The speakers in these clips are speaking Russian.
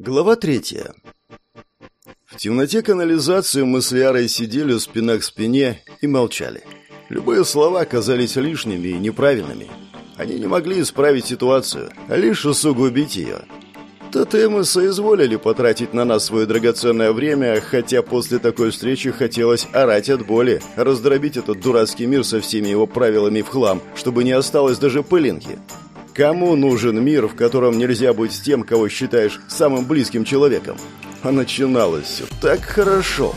Глава третья. В темноте канализации мы с Лярой сидели спина к спине и молчали. Любые слова казались лишними и неправильными. Они не могли исправить ситуацию, а лишь усугубить ее. Тотемы соизволили потратить на нас свое драгоценное время, хотя после такой встречи хотелось орать от боли, раздробить этот дурацкий мир со всеми его правилами в хлам, чтобы не осталось даже пылинки. Кому нужен мир, в котором нельзя быть с тем, кого считаешь самым близким человеком? А начиналось все так хорошо.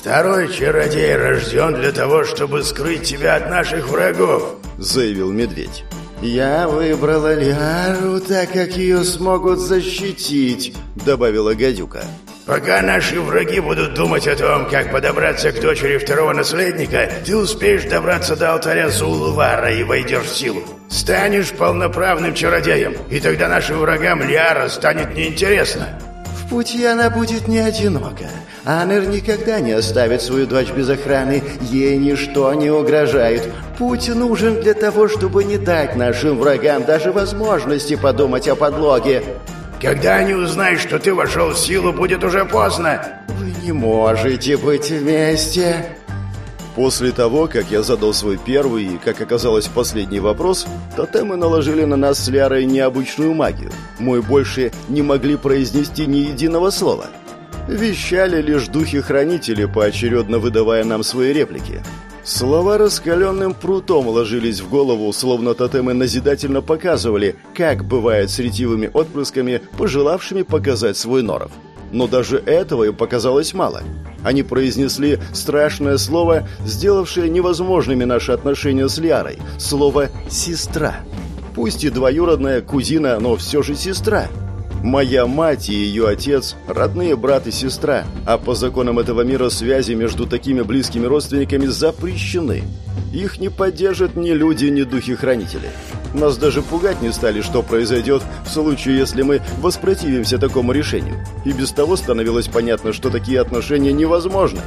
«Второй чародей рожден для того, чтобы скрыть тебя от наших врагов», — заявил медведь. «Я выбрала Лиару, так как ее смогут защитить», — добавила гадюка. Пока наши враги будут думать о том, как подобраться к дочери второго наследника, ты успеешь добраться до алтаря Зулвара и войдешь в силу. Станешь полноправным чародеем, и тогда нашим врагам Лиара станет неинтересно. В пути она будет не одинока. Анер никогда не оставит свою дочь без охраны. Ей ничто не угрожает. Путь нужен для того, чтобы не дать нашим врагам даже возможности подумать о подлоге. Когда они узнают, что ты вошел в силу, будет уже поздно. Вы не можете быть вместе. После того, как я задал свой первый и, как оказалось, последний вопрос, тотемы наложили на нас с Лярой необычную магию. Мы больше не могли произнести ни единого слова. Вещали лишь духи-хранители, поочередно выдавая нам свои реплики. Слова раскаленным прутом ложились в голову, словно тотемы назидательно показывали, как бывает с ретивыми отпрысками, пожелавшими показать свой норов. Но даже этого им показалось мало. Они произнесли страшное слово, сделавшее невозможными наши отношения с Лиарой. Слово «сестра». Пусть и двоюродная кузина, но все же сестра – Моя мать и ее отец – родные брат и сестра, а по законам этого мира связи между такими близкими родственниками запрещены. Их не поддержат ни люди, ни духи-хранители. Нас даже пугать не стали, что произойдет в случае, если мы воспротивимся такому решению. И без того становилось понятно, что такие отношения невозможны.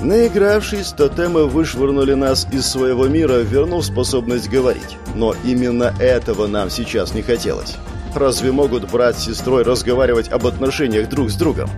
Наигравшись, тотемы вышвырнули нас из своего мира, вернув способность говорить. Но именно этого нам сейчас не хотелось. Разве могут брат с сестрой разговаривать об отношениях друг с другом?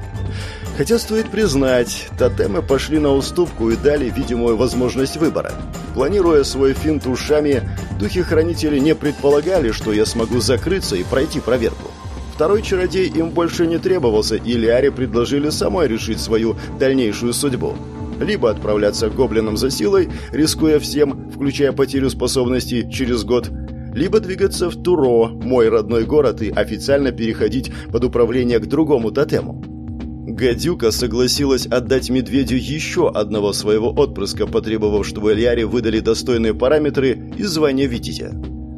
Хотя стоит признать, тотемы пошли на уступку и дали видимую возможность выбора. Планируя свой финт ушами, духи-хранители не предполагали, что я смогу закрыться и пройти проверку. Второй чародей им больше не требовался, и Лиаре предложили самой решить свою дальнейшую судьбу. Либо отправляться к гоблинам за силой, рискуя всем, включая потерю способностей через год, либо двигаться в Туро, мой родной город, и официально переходить под управление к другому тотему. Гадюка согласилась отдать медведю еще одного своего отпрыска, потребовав, чтобы Эльяре выдали достойные параметры и звание Витязя.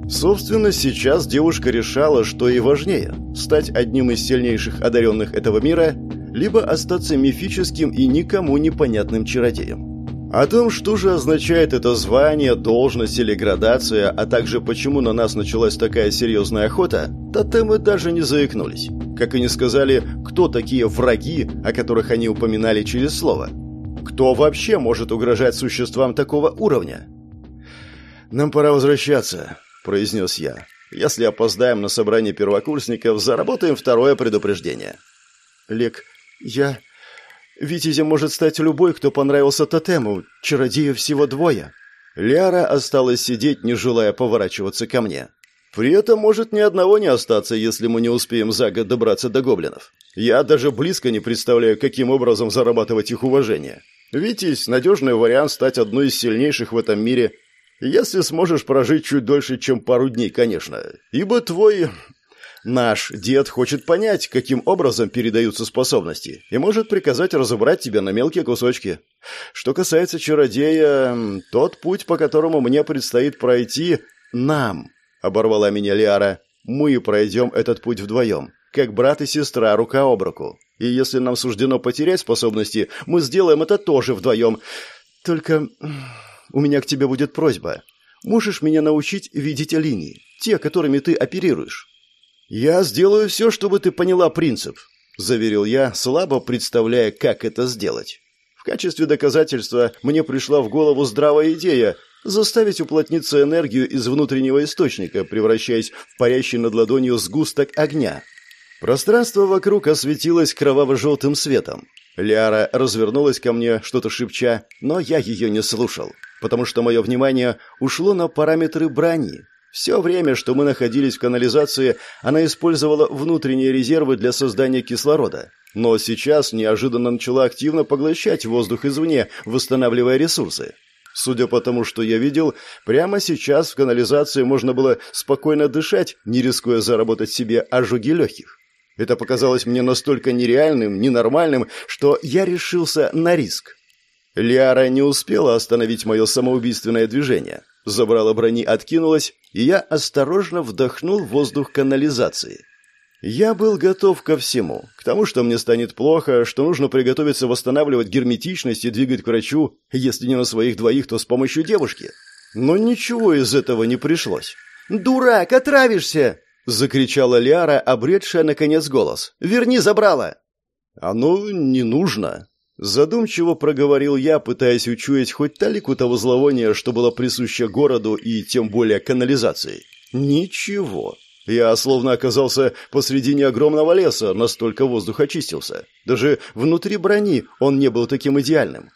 Собственно, сейчас девушка решала, что и важнее – стать одним из сильнейших одаренных этого мира, либо остаться мифическим и никому непонятным чародеем. О том, что же означает это звание, должность или градация, а также почему на нас началась такая серьезная охота, тотемы даже не заикнулись. Как и не сказали, кто такие враги, о которых они упоминали через слово. Кто вообще может угрожать существам такого уровня? «Нам пора возвращаться», – произнес я. «Если опоздаем на собрание первокурсников, заработаем второе предупреждение». «Лек, я...» Витязем может стать любой, кто понравился тотему. Чародеев всего двое». Ляра осталась сидеть, не желая поворачиваться ко мне. При этом может ни одного не остаться, если мы не успеем за год добраться до гоблинов. Я даже близко не представляю, каким образом зарабатывать их уважение. Витязь – надежный вариант стать одной из сильнейших в этом мире, если сможешь прожить чуть дольше, чем пару дней, конечно. Ибо твой Наш дед хочет понять, каким образом передаются способности, и может приказать разобрать тебя на мелкие кусочки. Что касается чародея, тот путь, по которому мне предстоит пройти, нам, оборвала меня Лиара. Мы пройдем этот путь вдвоем, как брат и сестра, рука об руку. И если нам суждено потерять способности, мы сделаем это тоже вдвоем. Только у меня к тебе будет просьба. Можешь меня научить видеть линии, те, которыми ты оперируешь? «Я сделаю все, чтобы ты поняла принцип», – заверил я, слабо представляя, как это сделать. В качестве доказательства мне пришла в голову здравая идея заставить уплотниться энергию из внутреннего источника, превращаясь в парящий над ладонью сгусток огня. Пространство вокруг осветилось кроваво-желтым светом. Ляра развернулась ко мне, что-то шепча, но я ее не слушал, потому что мое внимание ушло на параметры брони. Все время, что мы находились в канализации, она использовала внутренние резервы для создания кислорода. Но сейчас неожиданно начала активно поглощать воздух извне, восстанавливая ресурсы. Судя по тому, что я видел, прямо сейчас в канализации можно было спокойно дышать, не рискуя заработать себе ожоги легких. Это показалось мне настолько нереальным, ненормальным, что я решился на риск. Лиара не успела остановить мое самоубийственное движение. Забрала брони откинулась, и я осторожно вдохнул воздух канализации. Я был готов ко всему. К тому, что мне станет плохо, что нужно приготовиться восстанавливать герметичность и двигать к врачу, если не на своих двоих, то с помощью девушки. Но ничего из этого не пришлось. «Дурак, отравишься!» Закричала Лиара, обретшая, наконец, голос. «Верни забрала!» «Оно не нужно!» Задумчиво проговорил я, пытаясь учуять хоть талику того зловония, что было присуще городу и тем более канализации. «Ничего!» Я словно оказался посредине огромного леса, настолько воздух очистился. Даже внутри брони он не был таким идеальным.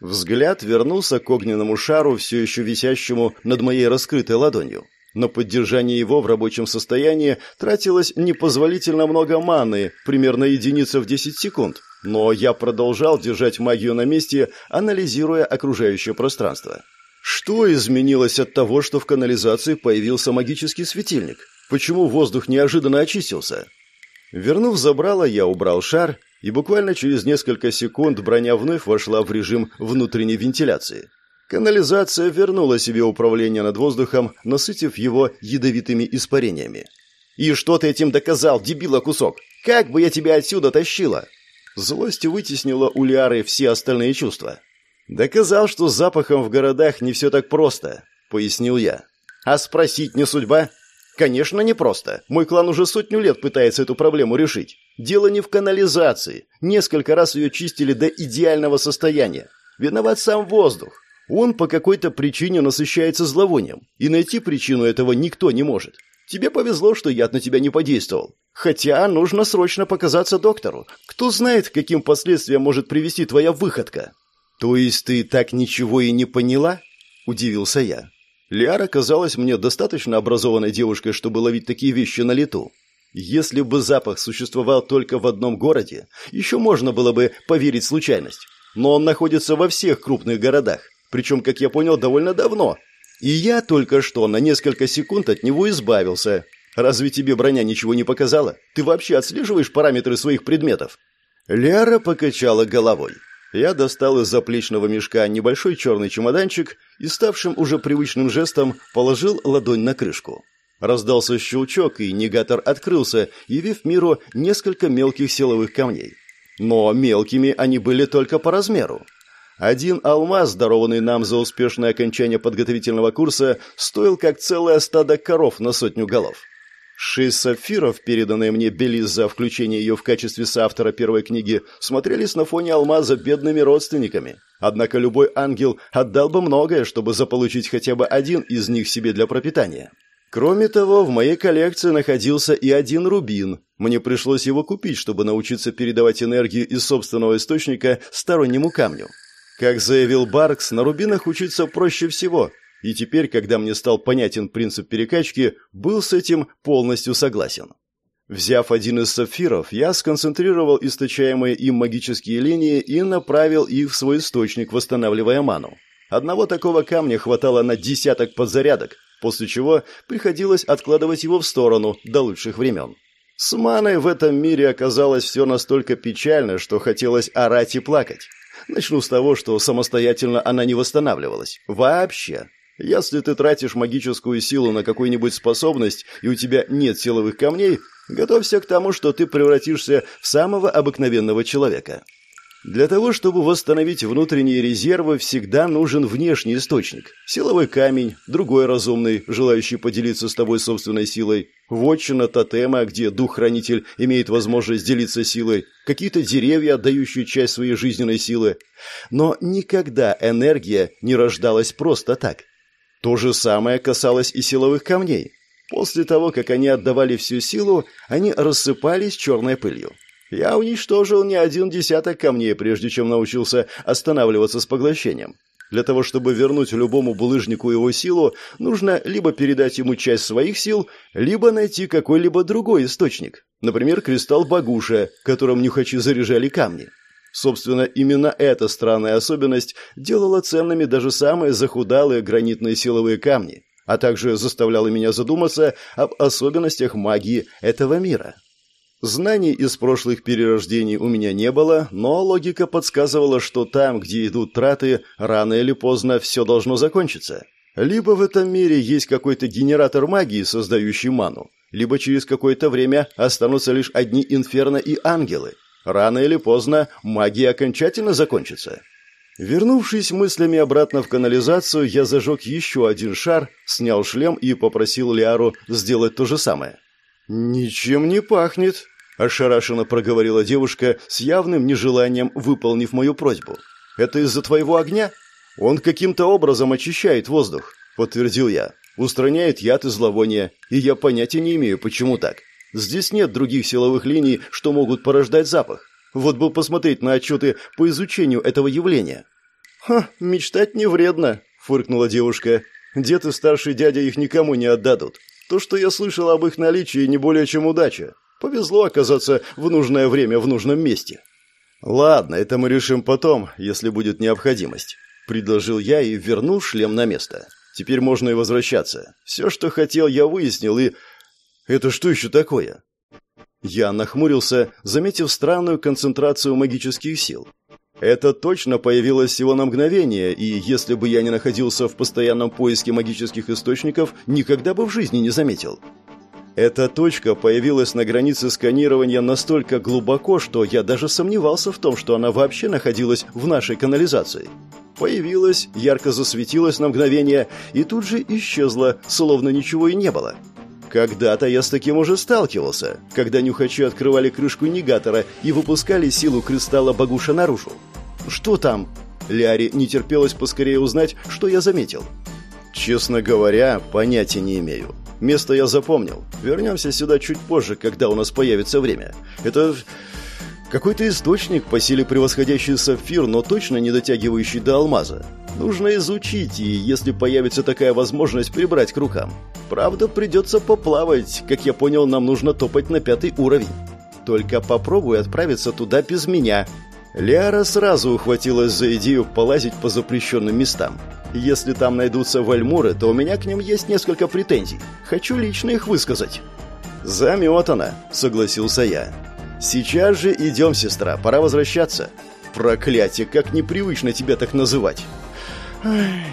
Взгляд вернулся к огненному шару, все еще висящему над моей раскрытой ладонью. На поддержание его в рабочем состоянии тратилось непозволительно много маны, примерно единица в 10 секунд, но я продолжал держать магию на месте, анализируя окружающее пространство. Что изменилось от того, что в канализации появился магический светильник? Почему воздух неожиданно очистился? Вернув забрало, я убрал шар, и буквально через несколько секунд броня вновь вошла в режим внутренней вентиляции. Канализация вернула себе управление над воздухом, насытив его ядовитыми испарениями. «И что ты этим доказал, дебила кусок? Как бы я тебя отсюда тащила?» Злость вытеснила у Лиары все остальные чувства. «Доказал, что с запахом в городах не все так просто», — пояснил я. «А спросить не судьба?» «Конечно, не просто. Мой клан уже сотню лет пытается эту проблему решить. Дело не в канализации. Несколько раз ее чистили до идеального состояния. Виноват сам воздух. Он по какой-то причине насыщается зловонием, и найти причину этого никто не может. Тебе повезло, что яд на тебя не подействовал. Хотя нужно срочно показаться доктору. Кто знает, каким последствиям может привести твоя выходка. То есть ты так ничего и не поняла? Удивился я. Лиара казалась мне достаточно образованной девушкой, чтобы ловить такие вещи на лету. Если бы запах существовал только в одном городе, еще можно было бы поверить случайность. Но он находится во всех крупных городах. Причем, как я понял, довольно давно. И я только что на несколько секунд от него избавился. Разве тебе броня ничего не показала? Ты вообще отслеживаешь параметры своих предметов?» Ляра покачала головой. Я достал из заплечного мешка небольшой черный чемоданчик и, ставшим уже привычным жестом, положил ладонь на крышку. Раздался щелчок, и негатор открылся, явив миру несколько мелких силовых камней. Но мелкими они были только по размеру. Один алмаз, дарованный нам за успешное окончание подготовительного курса, стоил как целое стадо коров на сотню голов. Шесть сапфиров, переданные мне Белиз за включение ее в качестве соавтора первой книги, смотрелись на фоне алмаза бедными родственниками. Однако любой ангел отдал бы многое, чтобы заполучить хотя бы один из них себе для пропитания. Кроме того, в моей коллекции находился и один рубин. Мне пришлось его купить, чтобы научиться передавать энергию из собственного источника стороннему камню. Как заявил Баркс, на рубинах учиться проще всего, и теперь, когда мне стал понятен принцип перекачки, был с этим полностью согласен. Взяв один из сапфиров, я сконцентрировал источаемые им магические линии и направил их в свой источник, восстанавливая ману. Одного такого камня хватало на десяток подзарядок, после чего приходилось откладывать его в сторону до лучших времен. С маной в этом мире оказалось все настолько печально, что хотелось орать и плакать. Начну с того, что самостоятельно она не восстанавливалась. Вообще. Если ты тратишь магическую силу на какую-нибудь способность, и у тебя нет силовых камней, готовься к тому, что ты превратишься в самого обыкновенного человека. Для того, чтобы восстановить внутренние резервы, всегда нужен внешний источник. Силовой камень, другой разумный, желающий поделиться с тобой собственной силой, вотчина тотема, где дух-хранитель имеет возможность делиться силой, какие-то деревья, отдающие часть своей жизненной силы. Но никогда энергия не рождалась просто так. То же самое касалось и силовых камней. После того, как они отдавали всю силу, они рассыпались черной пылью. Я уничтожил не один десяток камней, прежде чем научился останавливаться с поглощением. Для того, чтобы вернуть любому булыжнику его силу, нужно либо передать ему часть своих сил, либо найти какой-либо другой источник. Например, кристалл Багуша, которым нюхачи заряжали камни. Собственно, именно эта странная особенность делала ценными даже самые захудалые гранитные силовые камни, а также заставляла меня задуматься об особенностях магии этого мира. Знаний из прошлых перерождений у меня не было, но логика подсказывала, что там, где идут траты, рано или поздно все должно закончиться. Либо в этом мире есть какой-то генератор магии, создающий ману, либо через какое-то время останутся лишь одни инферно и ангелы. Рано или поздно магия окончательно закончится. Вернувшись мыслями обратно в канализацию, я зажег еще один шар, снял шлем и попросил Лиару сделать то же самое. «Ничем не пахнет», – ошарашенно проговорила девушка с явным нежеланием, выполнив мою просьбу. «Это из-за твоего огня? Он каким-то образом очищает воздух», – подтвердил я. «Устраняет яд и зловоние, и я понятия не имею, почему так. Здесь нет других силовых линий, что могут порождать запах. Вот бы посмотреть на отчеты по изучению этого явления». «Ха, мечтать не вредно», – фыркнула девушка. «Дед и старший дядя их никому не отдадут. То, что я слышал об их наличии, не более чем удача. Повезло оказаться в нужное время в нужном месте. Ладно, это мы решим потом, если будет необходимость, предложил я и вернул шлем на место. Теперь можно и возвращаться. Все, что хотел, я выяснил и Это что еще такое? Я нахмурился, заметив странную концентрацию магических сил. Это точно появилось всего на мгновение, и если бы я не находился в постоянном поиске магических источников, никогда бы в жизни не заметил. Эта точка появилась на границе сканирования настолько глубоко, что я даже сомневался в том, что она вообще находилась в нашей канализации. Появилась, ярко засветилась на мгновение и тут же исчезла, словно ничего и не было. Когда-то я с таким уже сталкивался, когда нюхачи открывали крышку негатора и выпускали силу кристалла Багуша наружу. «Что там?» Ляри не терпелось поскорее узнать, что я заметил. «Честно говоря, понятия не имею. Место я запомнил. Вернемся сюда чуть позже, когда у нас появится время. Это какой-то источник по силе превосходящий сапфир, но точно не дотягивающий до алмаза. Нужно изучить, и если появится такая возможность, прибрать к рукам. Правда, придется поплавать. Как я понял, нам нужно топать на пятый уровень. Только попробуй отправиться туда без меня. Лиара сразу ухватилась за идею полазить по запрещенным местам. Если там найдутся вальмуры, то у меня к ним есть несколько претензий. Хочу лично их высказать. «Заметана», — согласился я. «Сейчас же идем, сестра, пора возвращаться». «Проклятие, как непривычно тебя так называть!»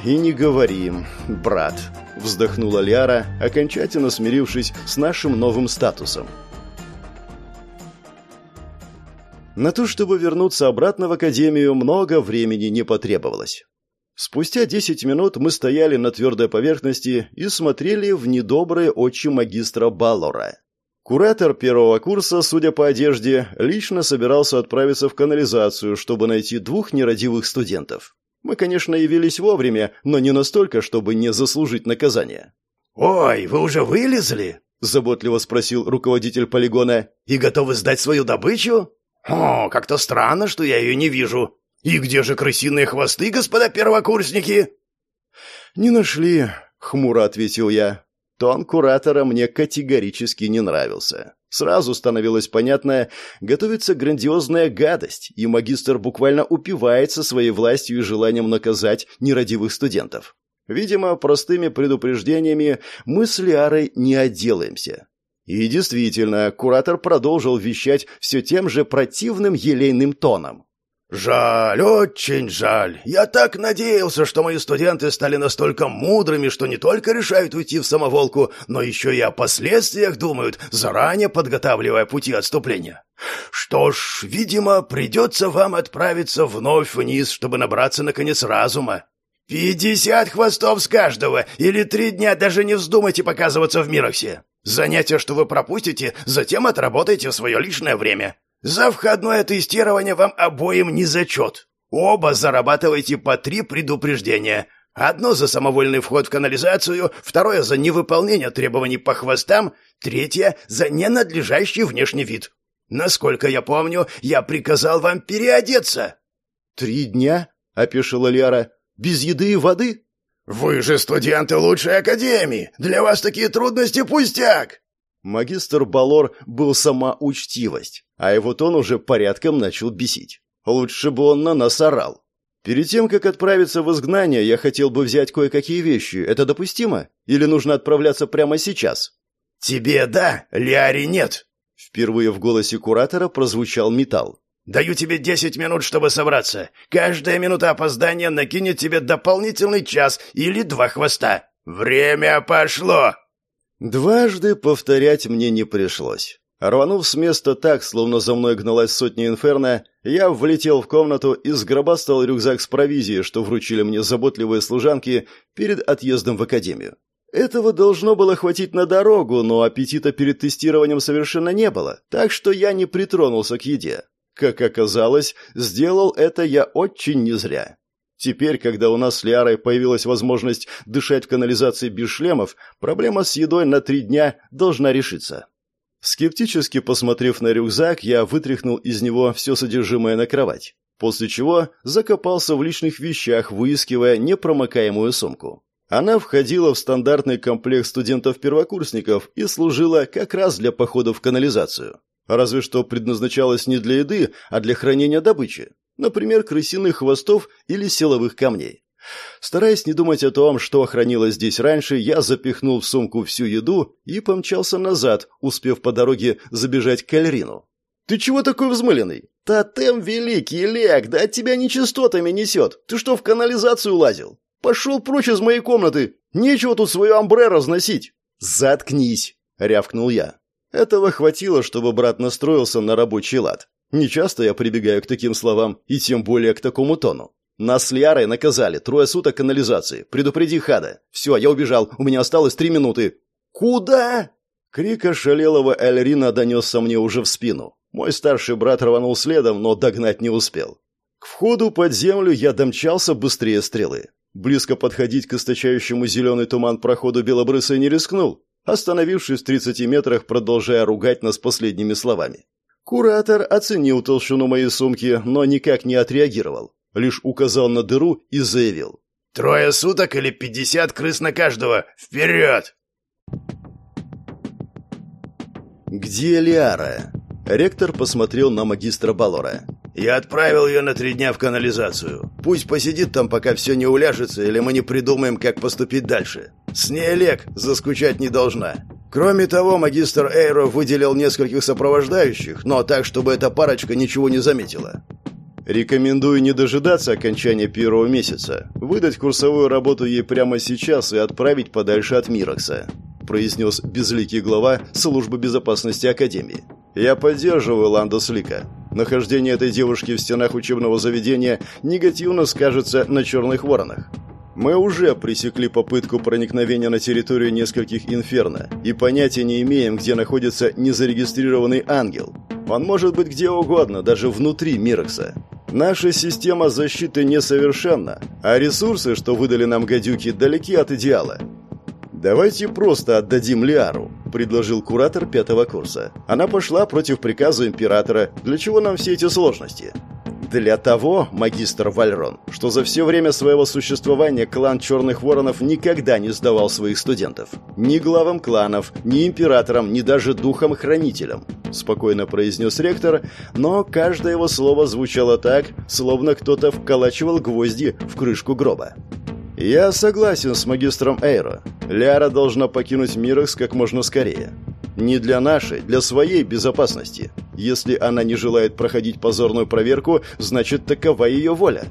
«И не говори, брат», — вздохнула Ляра, окончательно смирившись с нашим новым статусом. На то, чтобы вернуться обратно в академию, много времени не потребовалось. Спустя десять минут мы стояли на твердой поверхности и смотрели в недобрые очи магистра Баллора. Куратор первого курса, судя по одежде, лично собирался отправиться в канализацию, чтобы найти двух нерадивых студентов. Мы, конечно, явились вовремя, но не настолько, чтобы не заслужить наказание. «Ой, вы уже вылезли?» – заботливо спросил руководитель полигона. «И готовы сдать свою добычу?» «О, как-то странно, что я ее не вижу. И где же крысиные хвосты, господа первокурсники?» «Не нашли», — хмуро ответил я. Тон куратора мне категорически не нравился. Сразу становилось понятно, готовится грандиозная гадость, и магистр буквально упивается своей властью и желанием наказать нерадивых студентов. Видимо, простыми предупреждениями мы с Лиарой не отделаемся. И действительно, куратор продолжил вещать все тем же противным елейным тоном. «Жаль, очень жаль. Я так надеялся, что мои студенты стали настолько мудрыми, что не только решают уйти в самоволку, но еще и о последствиях думают, заранее подготавливая пути отступления. Что ж, видимо, придется вам отправиться вновь вниз, чтобы набраться, наконец, разума. Пятьдесят хвостов с каждого, или три дня даже не вздумайте показываться в Мироксе. Занятия, что вы пропустите, затем отработайте в свое личное время. За входное тестирование вам обоим не зачет. Оба зарабатываете по три предупреждения. Одно за самовольный вход в канализацию, второе за невыполнение требований по хвостам, третье за ненадлежащий внешний вид. Насколько я помню, я приказал вам переодеться. Три дня? опешила Лиара. Без еды и воды? Вы же студенты лучшей академии. Для вас такие трудности пустяк. Магистр Балор был сама учтивость, а его тон уже порядком начал бесить. Лучше бы он на нас орал. Перед тем, как отправиться в изгнание, я хотел бы взять кое-какие вещи. Это допустимо? Или нужно отправляться прямо сейчас? Тебе да, Лиари нет. Впервые в голосе куратора прозвучал металл. Даю тебе десять минут, чтобы собраться. Каждая минута опоздания накинет тебе дополнительный час или два хвоста. Время пошло. Дважды повторять мне не пришлось. Рванув с места так, словно за мной гналась сотня инферно, я влетел в комнату и сгробастал рюкзак с провизией, что вручили мне заботливые служанки перед отъездом в академию. Этого должно было хватить на дорогу, но аппетита перед тестированием совершенно не было, так что я не притронулся к еде. Как оказалось, сделал это я очень не зря. Теперь, когда у нас с Лиарой появилась возможность дышать в канализации без шлемов, проблема с едой на три дня должна решиться. Скептически посмотрев на рюкзак, я вытряхнул из него все содержимое на кровать, после чего закопался в личных вещах, выискивая непромокаемую сумку. Она входила в стандартный комплект студентов-первокурсников и служила как раз для похода в канализацию. Разве что предназначалась не для еды, а для хранения добычи, например, крысиных хвостов или силовых камней. Стараясь не думать о том, что хранилось здесь раньше, я запихнул в сумку всю еду и помчался назад, успев по дороге забежать к Эльрину. «Ты чего такой взмыленный?» «Тотем великий, Лек, да от тебя нечистотами несет. Ты что, в канализацию лазил? Пошел прочь из моей комнаты. Нечего тут свою амбре разносить». «Заткнись!» — рявкнул я. Этого хватило, чтобы брат настроился на рабочий лад. Нечасто я прибегаю к таким словам, и тем более к такому тону. Нас с Лиарой наказали. Трое суток канализации. Предупреди Хада. Все, я убежал. У меня осталось три минуты. Куда? Крик ошалелого Эльрина донесся мне уже в спину. Мой старший брат рванул следом, но догнать не успел. К входу под землю я домчался быстрее стрелы. Близко подходить к источающему зеленый туман проходу белобрысый не рискнул, остановившись в 30 метрах, продолжая ругать нас последними словами. Куратор оценил толщину моей сумки, но никак не отреагировал лишь указал на дыру и заявил. «Трое суток или пятьдесят крыс на каждого! Вперед!» «Где Лиара?» Ректор посмотрел на магистра Балора. «Я отправил ее на три дня в канализацию. Пусть посидит там, пока все не уляжется, или мы не придумаем, как поступить дальше. С ней Олег заскучать не должна. Кроме того, магистр Эйро выделил нескольких сопровождающих, но так, чтобы эта парочка ничего не заметила. Рекомендую не дожидаться окончания первого месяца, выдать курсовую работу ей прямо сейчас и отправить подальше от Мирокса», произнес безликий глава службы безопасности Академии. «Я поддерживаю Ландо Слика. Нахождение этой девушки в стенах учебного заведения негативно скажется на черных воронах. Мы уже пресекли попытку проникновения на территорию нескольких инферно и понятия не имеем, где находится незарегистрированный ангел. Он может быть где угодно, даже внутри Мирокса. Наша система защиты несовершенна, а ресурсы, что выдали нам гадюки, далеки от идеала. «Давайте просто отдадим Лиару», – предложил куратор пятого курса. «Она пошла против приказа императора. Для чего нам все эти сложности?» Для того, магистр Вальрон, что за все время своего существования клан Черных Воронов никогда не сдавал своих студентов. Ни главам кланов, ни императорам, ни даже духам-хранителям. Спокойно произнес ректор, но каждое его слово звучало так, словно кто-то вколачивал гвозди в крышку гроба. «Я согласен с магистром Эйро. Ляра должна покинуть Мирокс как можно скорее. Не для нашей, для своей безопасности. Если она не желает проходить позорную проверку, значит, такова ее воля».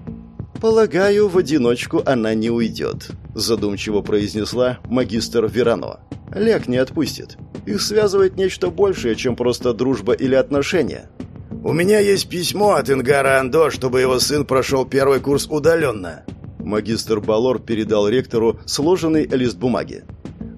«Полагаю, в одиночку она не уйдет», – задумчиво произнесла магистр Верано. «Лек не отпустит. Их связывает нечто большее, чем просто дружба или отношения». «У меня есть письмо от Ингара Андо, чтобы его сын прошел первый курс удаленно», Магистр Балор передал ректору сложенный лист бумаги.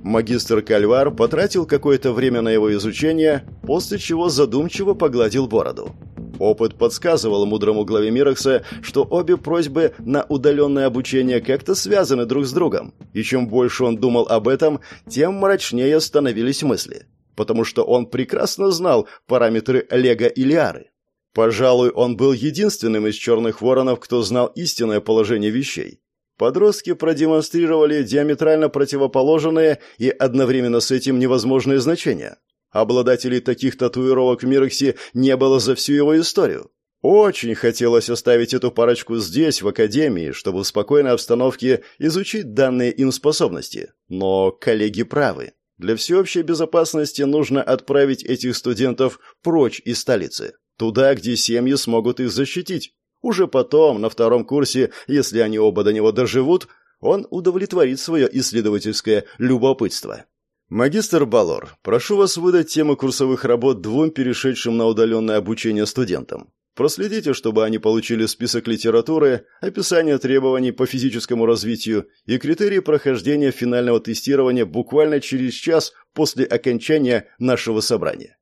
Магистр Кальвар потратил какое-то время на его изучение, после чего задумчиво погладил бороду. Опыт подсказывал мудрому главе Мирокса, что обе просьбы на удаленное обучение как-то связаны друг с другом, и чем больше он думал об этом, тем мрачнее становились мысли, потому что он прекрасно знал параметры Лего и Лиары. Пожалуй, он был единственным из черных воронов, кто знал истинное положение вещей. Подростки продемонстрировали диаметрально противоположные и одновременно с этим невозможные значения. Обладателей таких татуировок в Мироксе не было за всю его историю. Очень хотелось оставить эту парочку здесь, в академии, чтобы в спокойной обстановке изучить данные им способности. Но коллеги правы. Для всеобщей безопасности нужно отправить этих студентов прочь из столицы. Туда, где семьи смогут их защитить. Уже потом, на втором курсе, если они оба до него доживут, он удовлетворит свое исследовательское любопытство. «Магистр Балор, прошу вас выдать темы курсовых работ двум перешедшим на удаленное обучение студентам. Проследите, чтобы они получили список литературы, описание требований по физическому развитию и критерии прохождения финального тестирования буквально через час после окончания нашего собрания.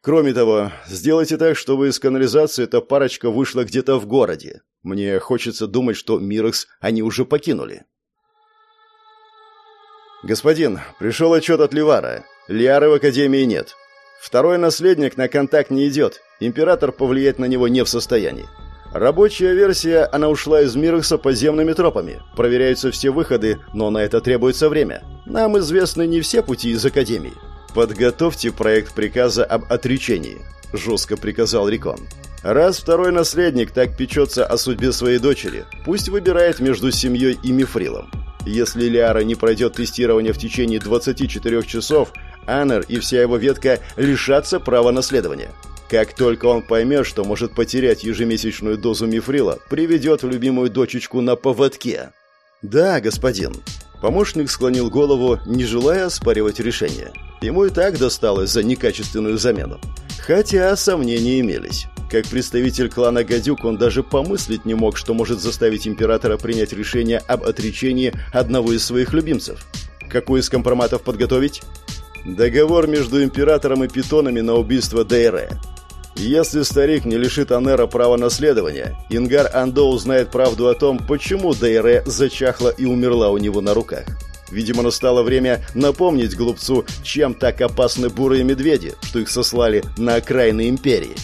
Кроме того, сделайте так, чтобы из канализации эта парочка вышла где-то в городе. Мне хочется думать, что Мирекс они уже покинули». «Господин, пришел отчет от Ливара. Лиары в Академии нет. Второй наследник на контакт не идет. Император повлиять на него не в состоянии. Рабочая версия, она ушла из Мирекса подземными тропами. Проверяются все выходы, но на это требуется время. Нам известны не все пути из Академии. Подготовьте проект приказа об отречении», – жестко приказал Рикон. «Раз второй наследник так печется о судьбе своей дочери, пусть выбирает между семьей и Мифрилом. Если Лиара не пройдет тестирование в течение 24 часов, Аннер и вся его ветка лишатся права наследования. Как только он поймет, что может потерять ежемесячную дозу мифрила, приведет любимую дочечку на поводке. «Да, господин». Помощник склонил голову, не желая оспаривать решение. Ему и так досталось за некачественную замену. Хотя сомнения имелись. Как представитель клана Гадюк он даже помыслить не мог, что может заставить императора принять решение об отречении одного из своих любимцев. Какой из компроматов подготовить? Договор между императором и питонами на убийство Дейре. Если старик не лишит Анера права наследования, Ингар Андо узнает правду о том, почему Дейре зачахла и умерла у него на руках. Видимо, настало время напомнить глупцу, чем так опасны бурые медведи, что их сослали на окраины империи.